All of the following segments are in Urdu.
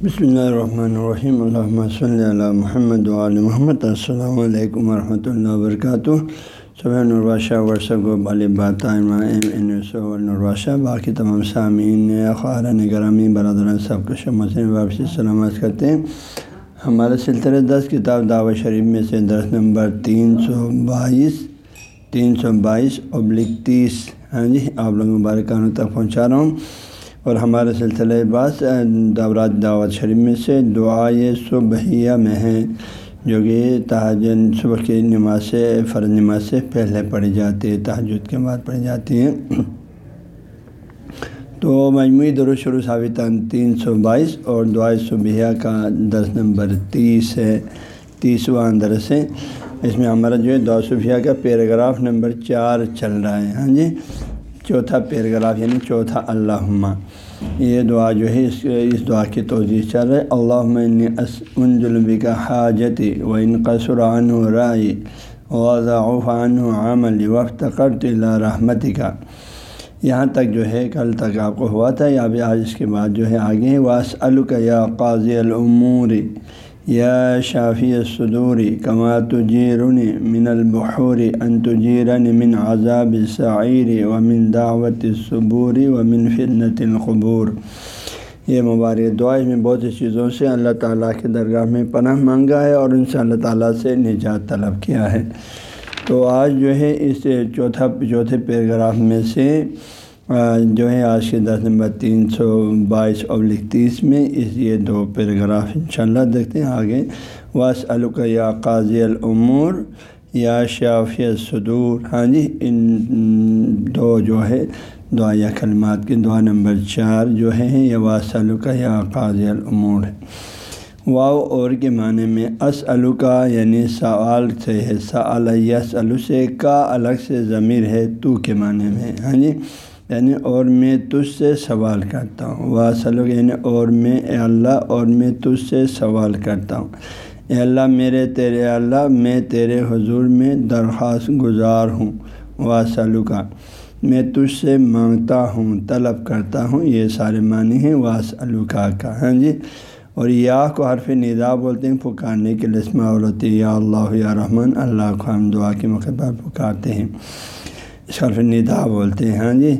بسم اللہ الرحمن الرحیم الحمۃ صلی اللہ محمد علیہ محمد السلام علیکم ورحمۃ اللہ وبرکاتہ صبح نرواشہ ورثہ کو بال بات نرواشہ باقی تمام سامعین خارن گرامی برادران سب کو مسلم واپسی سلامت کرتے ہیں ہمارے سلسلے دس کتاب دعوت شریف میں سے درس نمبر تین سو بائیس تین سو بائیس ابلک تیس ہاں جی آپ لوگ مبارکانوں تک پہنچا رہا ہوں اور ہمارے سلسلہ بعض دورات دعوت شریف میں سے دعائے صبحیہ میں ہیں، جو کہ تاجن صبح کی نماز سے فرض نماز سے پہلے پڑھی جاتی ہے تحجد کے بعد پڑھی جاتی ہیں۔ تو مجموعی در شروع ثابت تین سو بائیس اور دعائے صبحیہ کا درس نمبر تیس ہے، تیسواں درس ہے۔ اس میں ہمارا جو ہے دعا صبحیہ کا پیراگراف نمبر چار چل رہا ہے۔ ہاں جی؟ چوتھا پیراگراف یعنی چوتھا اللہ یہ دعا جو ہے، اس اس دعا کی توضیع چل رہا ہے اللہ ان جلبی کا حاجتی و ان قصر عن و رائے وضاعفان و عمل وقت کرت اللہ رحمتی کا یہاں تک جو ہے، کل تک آپ کو ہوا تھا یا ابھی آج اس کے بعد جو ہے، آگے واس یا قاضی العمور یا شافی صدوری کما تجیرن من البحوری ان تجیرن من عذاب سعیر و من دعوت صبوری و من فنت القبور. یہ مبارک دعائیں میں بہت سی چیزوں سے اللہ تعالیٰ کے درگاہ میں پناہ مانگا ہے اور ان سے اللہ تعالیٰ سے نجات طلب کیا ہے۔ تو آج جو ہے، اس چوتھا، چوتھے پیراگراف میں سے جو ہے، آج کے دس نمبر تین سو بائیس ابلک تیس میں اس یہ دو پیراگراف انشاءاللہ دیکھتے ہیں آگے۔ واس الک یا قاضی العمور یا شافی صدور ہاں جی ان دو جو ہے دعا یا کلمات کے دعا نمبر چار جو ہے یہ واس الک یا قاضی العمور ہے واؤ اور کے معنی میں اس کا یعنی سوال سے ہے سا یس الو سے، کا الگ سے ضمیر ہے تو کے معنی میں۔ ہاں جی یعنی اور میں تجھ سے سوال کرتا ہوں۔ وہ سلوک یعنی اور میں، اے اللہ، اور میں تجھ سے سوال کرتا ہوں۔ اے اللہ، میرے تیرے اللہ، میں تیرے حضور میں درخواست گزار ہوں۔ وا سلوکا میں تجھ سے مانگتا ہوں، طلب کرتا ہوں، یہ سارے معنی ہیں واس الکا کا۔ ہاں جی؟ اور یا کو حرف ندا بولتے ہیں، پکارنے کے لسمہ عورتی یا اللہ، یا رحمن اللہ کو ہم دعا کے موقع پر پکارتے ہیں۔ شرف ندا بولتے ہیں ہاں جی؟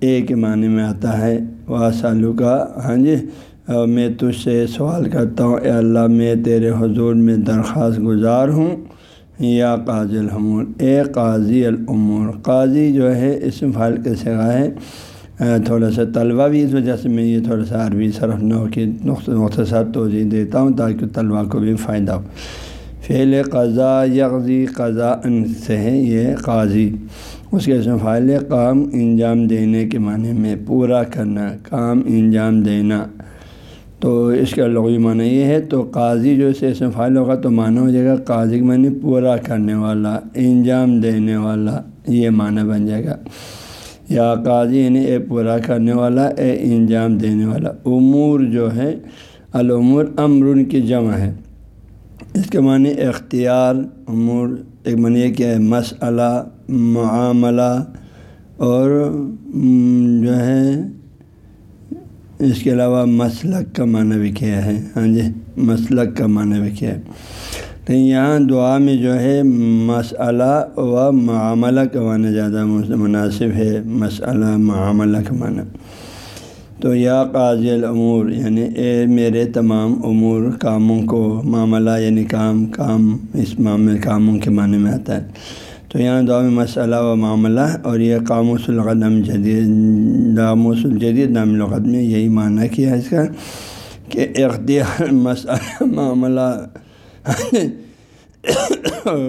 ایک معنی میں آتا ہے وہ سالو کا ہاں جی؟ میں تجھ سے سوال کرتا ہوں، اے اللہ، میں تیرے حضور میں درخواست گزار ہوں، یا قاضی الحمور اے قاضی العمور قاضی جو ہے، اس فائل کے سگا ہے تھوڑا سا طلبہ بھی اس وجہ سے میں یہ تھوڑا سا عربی صرف نو کی مختصر توضیع دیتا ہوں تاکہ طلبہ کو بھی فائدہ ہو۔ فعل قضا یغزی قضا ان سے ہے، یہ قاضی۔ اس کے فائل کام انجام دینے کے معنی میں پورا کرنا، کام انجام دینا۔ تو اس کا لغوی معنی یہ ہے، تو قاضی جو اسے اسم فائل ہوگا تو معنی ہو جائے گا قاضی کے معنی پورا کرنے والا، انجام دینے والا، یہ معنی بن جائے گا۔ یا قاضی یعنی اے پورا کرنے والا، اے انجام دینے والا۔ امور جو ہے العمور امر کی جمع ہے۔ اس کے معنی اختیار، امور ایک معنی کیا ہے مسئلہ، معاملہ اور جو ہے، اس کے علاوہ مسلک کا معنی بھی کیا ہے۔ ہاں جی مسلک کا معنی بھی کیا ہے۔ لیکن یہاں دعا میں جو ہے، مسئلہ و معاملہ کا معنی زیادہ مناسب ہے۔ مسئلہ، معاملہ کا معنی۔ تو یا قاضی العمور یعنی اے میرے تمام امور کاموں کو معاملہ یعنی کام کام، اس معاملے، کاموں کے معنی میں آتا ہے۔ تو یہاں دعا میں مسئلہ و معاملہ اور یہ قاموس القدم، جدید داموس الجدید نام الغد میں یہی معنی کیا ہے اس کا کہ اختیار مسئلہ، معاملہ،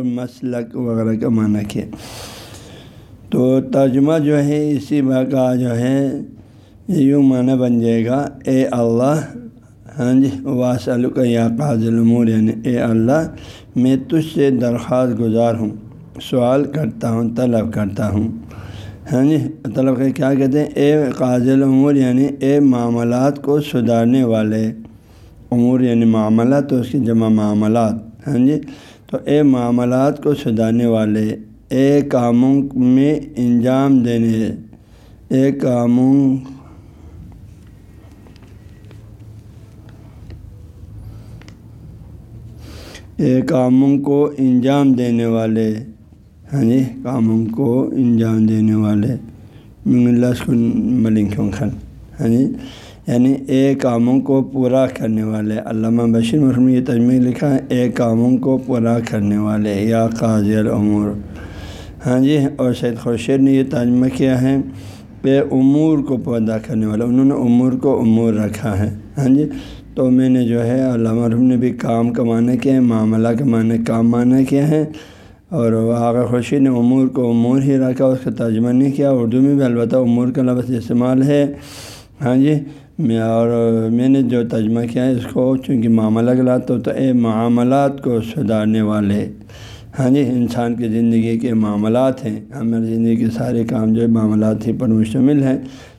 مسلک وغیرہ کا معنی کیا۔ تو ترجمہ جو ہے اسی کا جو ہے یوں معنی بن جائے گا اے اللہ ہاں جی واسل یا قاض العمور یعنی اے اللہ میں تجھ سے درخواست گزار ہوں سوال کرتا ہوں طلب کرتا ہوں ہاں جی طلب کر کیا کہتے ہیں اے قاض العمور یعنی اے معاملات کو سدھارنے والے امور یعنی معاملات تو اس کی جمع معاملات ہاں جی تو اے معاملات کو سدھارنے والے اے کاموں میں انجام دینے اے کاموں کاموں کو انجام دینے والے ہاں جی کاموں کو انجام دینے والے۔ اللہ ملنگ خن ہاں جی یعنی اے کاموں کو پورا کرنے والے۔ علامہ بشیر مرحم یہ تجمہ لکھا ہے، اے کاموں کو پورا کرنے والے، یا قاضی العمور ہاں جی اور سید خورشید نے یہ ترجمہ کیا ہے، اے امور کو پیدا کرنے والا انہوں نے امور کو امور رکھا ہے۔ ہاں جی تو میں نے جو ہے علامہ مرحوم نے بھی کام کا معنی کیا ہے، معاملہ کا معنی، کام معنی کیا ہے۔ اور آغا خوشی نے امور کو امور ہی رکھا، اس کا ترجمہ نہیں کیا، اردو میں بھی البتہ امور کا لفظ استعمال ہے۔ ہاں جی میں اور میں نے جو ترجمہ کیا ہے، اس کو چونکہ معاملہ غلط تو اے معاملات کو سدھارنے والے۔ ہاں جی انسان کی زندگی کے معاملات ہیں۔ ہماری زندگی کے سارے کام جو ہے، معاملات ہی پر مشتمل ہیں۔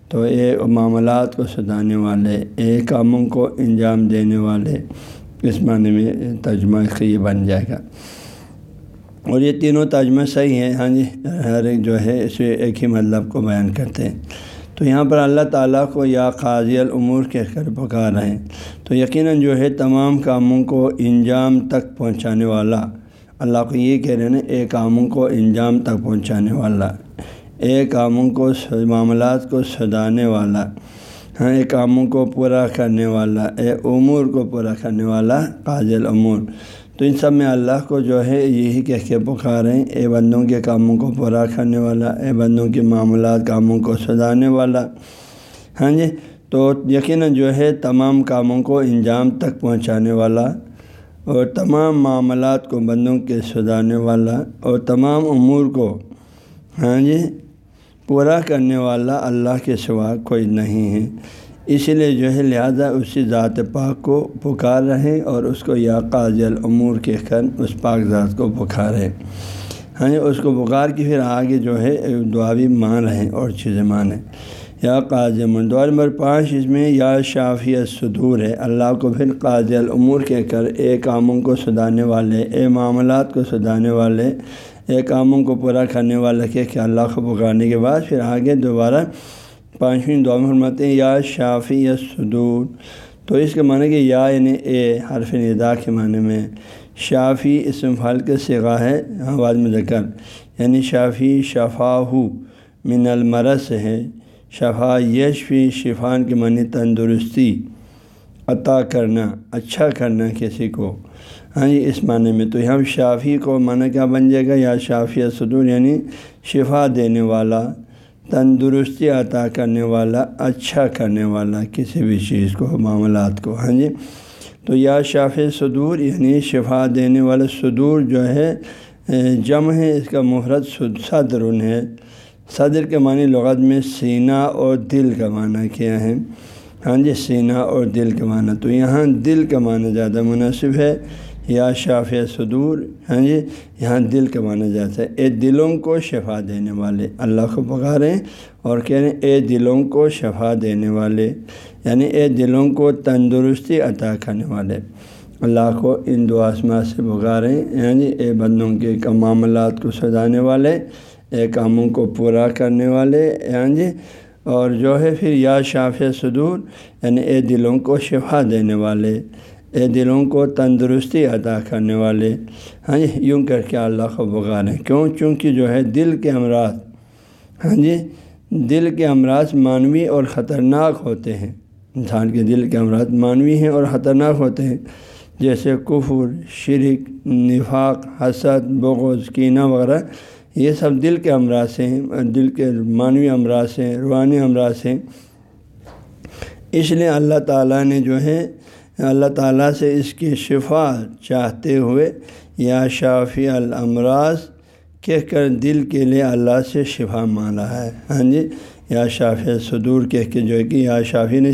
تو اے معاملات کو سدھارنے والے، اے کاموں کو انجام دینے والے، اس معنی میں ترجمہ یہ بن جائے گا۔ اور یہ تینوں ترجمہ صحیح ہیں ہاں جی ہر ایک جو ہے، اس ایک ہی مطلب کو بیان کرتے ہیں۔ تو یہاں پر اللہ تعالیٰ کو یا قاضی العمور کہہ کر پکار رہے ہیں۔ تو یقیناً جو ہے، تمام کاموں کو انجام تک پہنچانے والا، اللہ کو یہ کہہ رہے ہیں، اے کاموں کو انجام تک پہنچانے والا۔ اے کاموں کو معاملات کو سدانے والا ہاں اے کاموں کو پورا کرنے والا، اے امور کو پورا کرنے والا قاضی العمور تو ان سب میں اللہ کو جو ہے یہی کہہ کے پکاریں، اے بندوں کے کاموں کو پورا کرنے والا، اے بندوں کے معاملات، کاموں کو سجانے والا۔ ہاں جی؟ تو یقیناً جو ہے تمام کاموں کو انجام تک پہنچانے والا اور تمام معاملات کو بندوں کے سجانے والا اور تمام امور کو ہاں جی؟ پورا کرنے والا اللہ کے سوا کوئی نہیں ہے۔ اسی لیے جو ہے، لہٰذا اسی ذات پاک کو پکار رہے اور اس کو یا قاضی العمور کہہ کر اس پاک ذات کو پکارے۔ ہاں اس کو پکار کے پھر آگے جو ہے دعا بھی مان رہے اور چیزیں مانیں یا قاضی دعا نمبر پانچ، اس میں یا شافی صدور ہے۔ اللہ کو پھر قاضی العمور کہہ کر اے کاموں کو سدھانے والے اے معاملات کو سدھانے والے اے کاموں کو پورا کرنے والے کہہ کہ اللہ کو پکارنے کے بعد پھر آگے دوبارہ پانچویں دعا فرماتے ہیں، یا شافی یا صدور تو اس کے معنی کہ یا یعنی اے، حرف ندا کے معنی میں۔ شافی اسم پھل کے سگا ہے، آواز میں ذکر یعنی شافی شفا ہو من المرس ہے۔ شفا یشفی، شفان کے معنی تندرستی۔ عطا کرنا اچھا کرنا کسی کو۔ ہاں جی اس معنی میں تو یہاں شافی کو معنی کیا بن جائے گا؟ یا شافی صدور یعنی شفا دینے والا، تندرستی عطا کرنے والا اچھا کرنے والا کسی بھی چیز کو، معاملات کو ہاں جی؟ تو یا شاف صدور یعنی شفا دینے والا صدور جو ہے جم ہے، اس کا محرت صدر ہے۔ صدر کے معنی لغت میں سینہ اور دل کا معنی کیا ہے۔ ہاں جی سینہ اور دل کا معنی، تو یہاں دل کا معنی زیادہ مناسب ہے۔ یا شاف صدور ہاں جی؟ یہاں دل کا مانا جاتا ہے، اے دلوں کو شفا دینے والے۔ اللہ کو پکاریں اور کہہ رہے ہیں، اے دلوں کو شفا دینے والے۔ یعنی اے دلوں کو تندرستی عطا کرنے والے۔ اللہ کو ان دو آسما سے پکاریں یعنی ہاں جی؟ اے بندوں کے معاملات کو سجانے والے، اے کاموں کو پورا کرنے والے۔ ہاں جی؟ اور جو ہے پھر یا شاف صدور یعنی اے دلوں کو شفا دینے والے۔ اے دلوں کو تندرستی ادا کرنے والے۔ ہاں جی یوں کر کے اللہ کو بغاریں کیوں؟ چونکہ جو ہے دل کے امراض ہاں جی دل کے امراض معنوی اور خطرناک ہوتے ہیں۔ انسان کے دل کے امراض معنوی ہیں اور خطرناک ہوتے ہیں۔ جیسے کفر، شرک، نفاق، حسد، بغض، کینہ وغیرہ، یہ سب دل کے امراض ہیں، دل کے معنوی امراض ہیں روحانی امراض ہیں اس لیے اللہ تعالیٰ نے جو ہے اللہ تعالیٰ سے اس کی شفا چاہتے ہوئے یا شافی الامراض کہہ کر دل کے لیے اللہ سے شفا مانگا ہے۔ ہاں جی یا شافی صدور کہہ کے جو ہے کہ یا شافی نے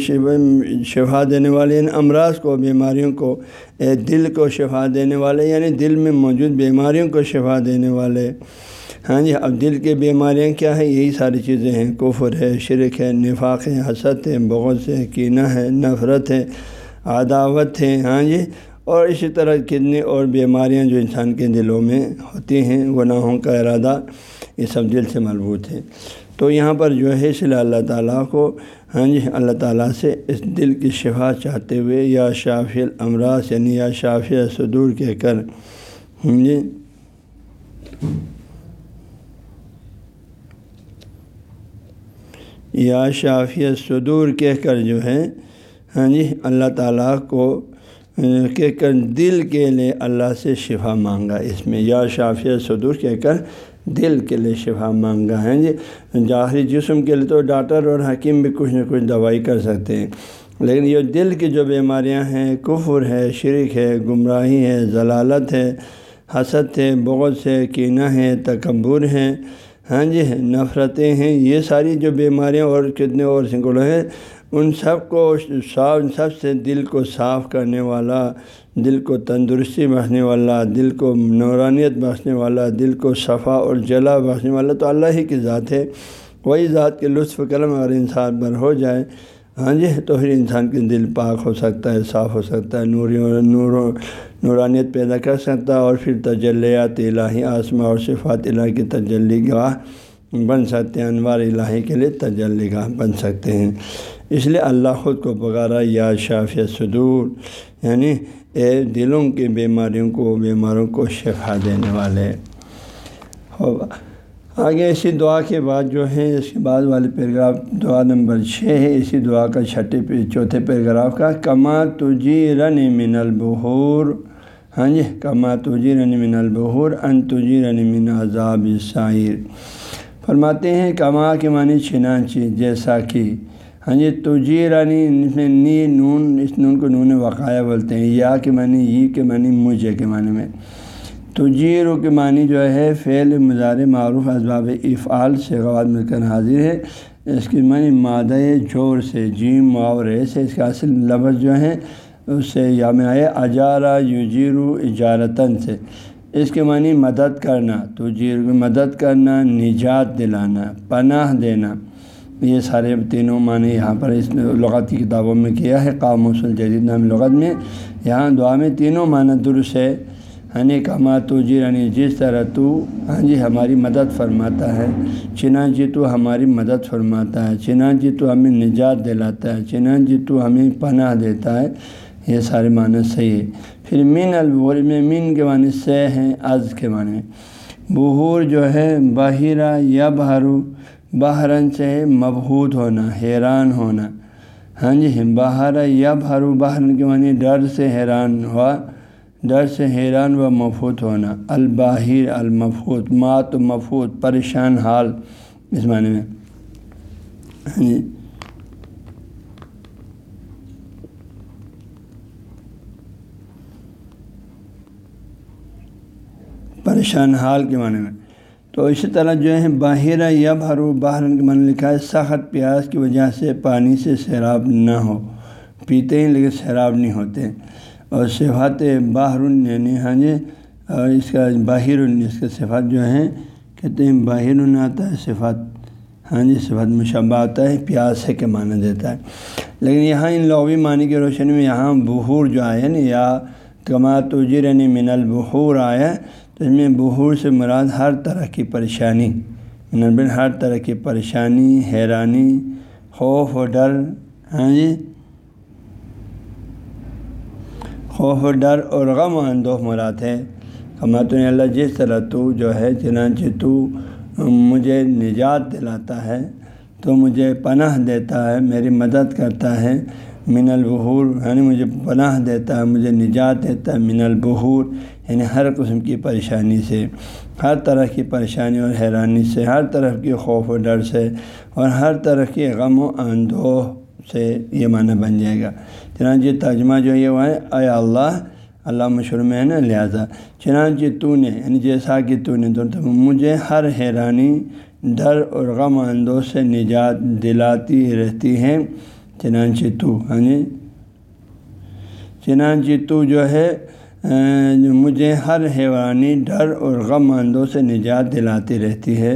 شفا دینے والے ان امراض کو، بیماریوں کو، اے دل کو شفا دینے والے یعنی دل میں موجود بیماریوں کو شفا دینے والے۔ ہاں جی اب دل کے بیماریاں کیا ہیں؟ یہی ساری چیزیں ہیں۔ کفر ہے، شرک ہے، نفاق ہے، حسد ہے، بغض ہے، کینہ ہے، نفرت ہے۔ عداوت ہے ہاں جی؟ اور اسی طرح کتنی اور بیماریاں جو انسان کے دلوں میں ہوتی ہیں، گناہوں کا ارادہ، یہ سب دل سے مربوط ہے تو یہاں پر جو ہے، اس لیے اللہ تعالیٰ کو ہاں جی اللہ تعالیٰ سے اس دل کی شفا چاہتے ہوئے یا شافی الامراض یعنی یا شافی صدور کہہ کر ہاں جی یا شافی صدور کہہ کر جو ہے ہاں جی اللہ تعالیٰ کو کہہ کر دل کے لیے اللہ سے شفا مانگا۔ اس میں یا شافیہ صدور کہہ کر دل کے لیے شفا مانگا۔ ہے جی ظاہری جسم کے لیے تو ڈاکٹر اور حکیم بھی کچھ نہ کچھ دوائی کر سکتے ہیں۔ لیکن یہ دل کی جو بیماریاں ہیں، کفر ہے، شرک ہے، گمراہی ہے، ضلالت ہے، حسد ہے، بغض ہے، کینہ ہے، تکبر ہے۔ ہاں جی نفرتیں ہیں۔ یہ ساری جو بیماریاں اور کتنے اور سنگڑوں ہیں ان سب کو صاف ان سب سے دل کو صاف کرنے والا، دل کو تندرستی بخشنے والا، دل کو نورانیت بخشنے والا، دل کو صفا اور جلا بخشنے والا تو اللہ ہی کی ذات ہے۔ وہی ذات کے لطف قلم اگر انسان پر ہو جائے۔ ہاں جی تو پھر انسان کے دل پاک ہو سکتا ہے، صاف ہو سکتا ہے، نوری نور نورانیت پیدا کر سکتا ہے اور پھر تجلیات الہی آسما اور صفات الہی کی تجلی گاہ بن سکتے ہیں، انوار الہی کے لیے تجلی گاہ بن سکتے ہیں۔ اس لیے اللہ خود کو پکارا، یا شاف صدور یعنی اے دلوں کی بیماریوں کو، بیماروں کو شفا دینے والے۔ آگے اسی دعا کے بعد جو ہے اس کے بعد والے پیراگراف، دعا نمبر چھ ہے۔ اسی دعا کا چھٹے چوتھے پیراگراف کا، کما تجی رن من البحور۔ ہاں جی کما تجی رن من البحور، ان تجی رن من عذاب شاعر فرماتے ہیں، کما کے معنی چنانچی جیسا کہ ہاں جی تجی رانی، اس میں نی نون، اس نون کو نون وقایا بولتے ہیں۔ یا کے معنی یہ کے معنی مجھے کے معنی میں۔ تجیر کے معنی جو ہے، فعل مزار معروف اسباب افعال سے غواد مل کر حاضر ہے۔ اس کی معنی مادہ جور سے، جیم رے سے اس کا اصل لفظ جو ہے، اس سے یا میں آئے، اجارہ یوجیرو اجارتاً سے۔ اس کے معنی مدد کرنا تجیر مدد کرنا، نجات دلانا، پناہ دینا۔ یہ سارے تینوں معنی یہاں پر اس لغت کی کتابوں میں کیا ہے قام الجدید نام لغت میں۔ یہاں دعا میں تینوں معنی درست ہے۔ ہنی کما تو جی رنی جس طرح تو ہاں جی ہماری مدد فرماتا ہے۔ چنا جی تو ہماری مدد فرماتا ہے۔ چنا جی تو ہمیں نجات دلاتا ہے۔ چنا جی تو ہمیں پناہ دیتا ہے۔ یہ سارے معنی صحیح ہے پھر مین البور میں مین کے معنی سے ہیں، از کے معنی بہور جو ہے، باہرہ یا بہارو بحرن سے مبہوت ہونا، حیران ہونا۔ ہاں جی باہر یا بھارو بحرن کے معنی ڈر سے حیران ہوا، ڈر سے حیران و مفوت ہونا۔ الباہر المفوت مات و مفوت پریشان حال۔ اس معنی میں۔ ہاں جی۔ پریشان حال کے معنی میں۔ تو اسی طرح جو ہے باہر یا بھرو باہر من لکھا ہے، سخت پیاس کی وجہ سے پانی سے سیراب نہ ہو۔ پیتے ہیں لیکن سیراب نہیں ہوتے۔ اور صفات باہر یعنی ہاں جی اور اس کا باہر اس کے صفات جو ہیں، کہتے ہیں باہر آتا ہے صفات۔ ہاں جی صفات مشبہ آتا ہے، پیاس ہے کہ معنی دیتا ہے۔ لیکن یہاں ان لغوی معنی کی روشنی میں یہاں بہور جو آئے نا یعنی یا کما تجر یعنی من البحور آیا اس میں بہور سے مراد ہر طرح کی پریشانی نربن ہر طرح کی پریشانی، حیرانی، خوف و ڈر ہاں جی؟ خوف و ڈر اور غم و اندوہ مراد ہے۔ کمات اللہ جس طرح تو جو ہے، چنانچہ تو مجھے نجات دلاتا ہے، تو مجھے پناہ دیتا ہے، میری مدد کرتا ہے من البحور یعنی مجھے پناہ دیتا ہے، مجھے نجات دیتا ہے، من البحور یعنی ہر قسم کی پریشانی سے، ہر طرح کی پریشانی اور حیرانی سے، ہر طرح کی خوف و ڈر سے، اور ہر طرح کے غم و اندوہ سے یہ معنی بن جائے گا۔ چنانچہ ترجمہ جو یہ وہ ہے، اے اللہ اللہ مشہور میں ہے نا، لہٰذا۔ چنانچہ تو نے یعنی جیسا کہ تو نے، تو مجھے ہر حیرانی، ڈر اور غم و اندوہ سے نجات دلاتی رہتی ہے۔ چنانچہ تو ہاں جی چنانچہ تو جو ہے مجھے ہر حیوانی ڈر اور غم اندوں سے نجات دلاتی رہتی ہے،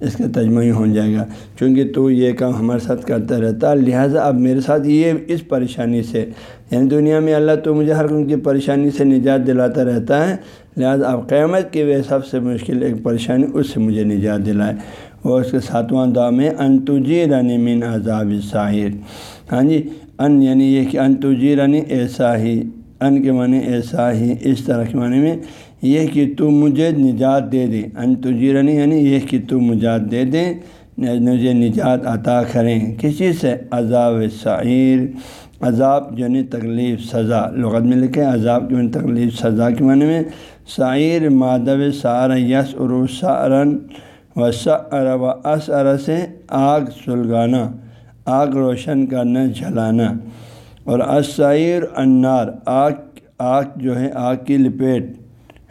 اس کا تجمہ ہی ہو جائے گا۔ چونکہ تو یہ کام ہمارے ساتھ کرتا رہتا، لہٰذا اب میرے ساتھ یہ اس پریشانی سے یعنی دنیا میں اللہ تو مجھے ہر قسم کی پریشانی سے نجات دلاتا رہتا ہے، لہٰذا اب قیامت کی وہ سب سے مشکل ایک پریشانی اس سے مجھے نجات دلائے۔ وہ اس کے ساتواں دعا میں انتجی رنی من عذاب شاہر ہاں جی ان یعنی یہ کہ انتجی رنی ایسا ہی ان کے معنی ایسا ہی اس طرح کے معنی میں یہ کہ تو مجھے نجات دے دے۔ ان تجی رنی یعنی یہ کہ تو مجھات دے دیں مجھے نجات عطا کریں۔ کسی سے؟ عذاب شاعر عذاب جو نہیں تکلیف سزا۔ لغت میں لکھے عذاب کی تکلیف سزا کے معنی میں شاعر مادب سار یس عرو سارن۔ و و اسر سے آگ سلگانا، آگ روشن کرنا، جلانا۔ اور اسائر انار آگ آگ جو ہے، آگ کی لپیٹ۔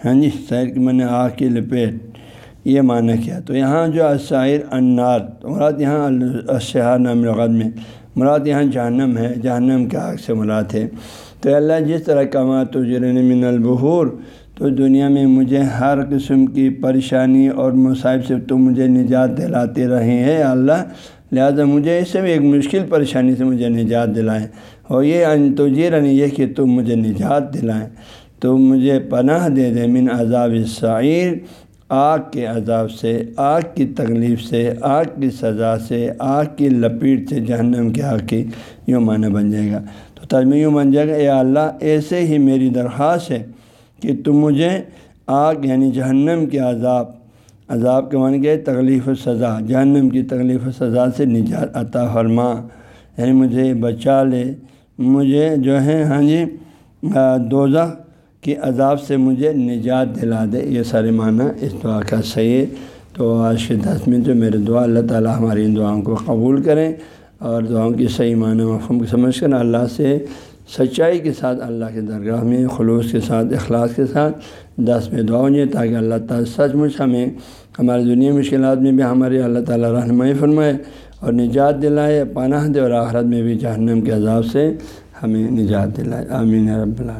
ہاں جی شاعر کے معنی آگ کی لپیٹ۔ یہ معنی کیا؟ تو یہاں جو اسائر انار مراد یہاں اشہار نام لغت میں، مراد یہاں جہنم ہے، جہنم کے آگ سے مراد ہے۔ تو اللہ جس طرح کما تو جرن من البحور تو دنیا میں مجھے ہر قسم کی پریشانی اور مصائب سے تو مجھے نجات دلاتے رہے ہیں اللہ۔ لہٰذا مجھے اس سے بھی ایک مشکل پریشانی سے مجھے نجات دلائیں۔ اور یہ ان تو یہ کہ تم مجھے نجات دلائیں۔ تو مجھے پناہ دے دے من عذاب شاعر آگ کے عذاب سے، آگ کی تکلیف سے، آگ کی سزا سے، آگ کی لپیٹ سے جہنم کے آگ کی یوں معنی بن جائے گا۔ تو تجمہ یوں بن جائے گا، اے اللہ، ایسے ہی میری درخواست ہے۔ کہ تم مجھے آگ یعنی جہنم کے عذاب عذاب کے معنی کہ تکلیف و سزا، جہنم کی تکلیف و سزا سے نجات عطا فرما۔ یعنی مجھے بچا لے۔ مجھے جو ہے ہاں جی دوزہ کہ عذاب سے مجھے نجات دلا دے۔ یہ سارے معنی اس دعا کا صحیح ہے۔ تو آج کے دس میں جو میرے دعا، اللہ تعالیٰ ہماری ان دعاؤں کو قبول کریں اور دعاؤں کی صحیح معنی مفہوم سمجھ کر اللہ سے سچائی کے ساتھ اللہ کے درگاہ میں، خلوص کے ساتھ، اخلاص کے ساتھ دس میں دعا ہو تاکہ اللہ تعالیٰ سچ مچ ہمیں ہماری دنیا مشکلات میں بھی ہمارے اللہ تعالیٰ رہنمائی فرمائے اور نجات دلائے، پناہ دے اور آخرت میں بھی جہنم کے عذاب سے ہمیں نجات دلائے۔ آمین رب العالمین۔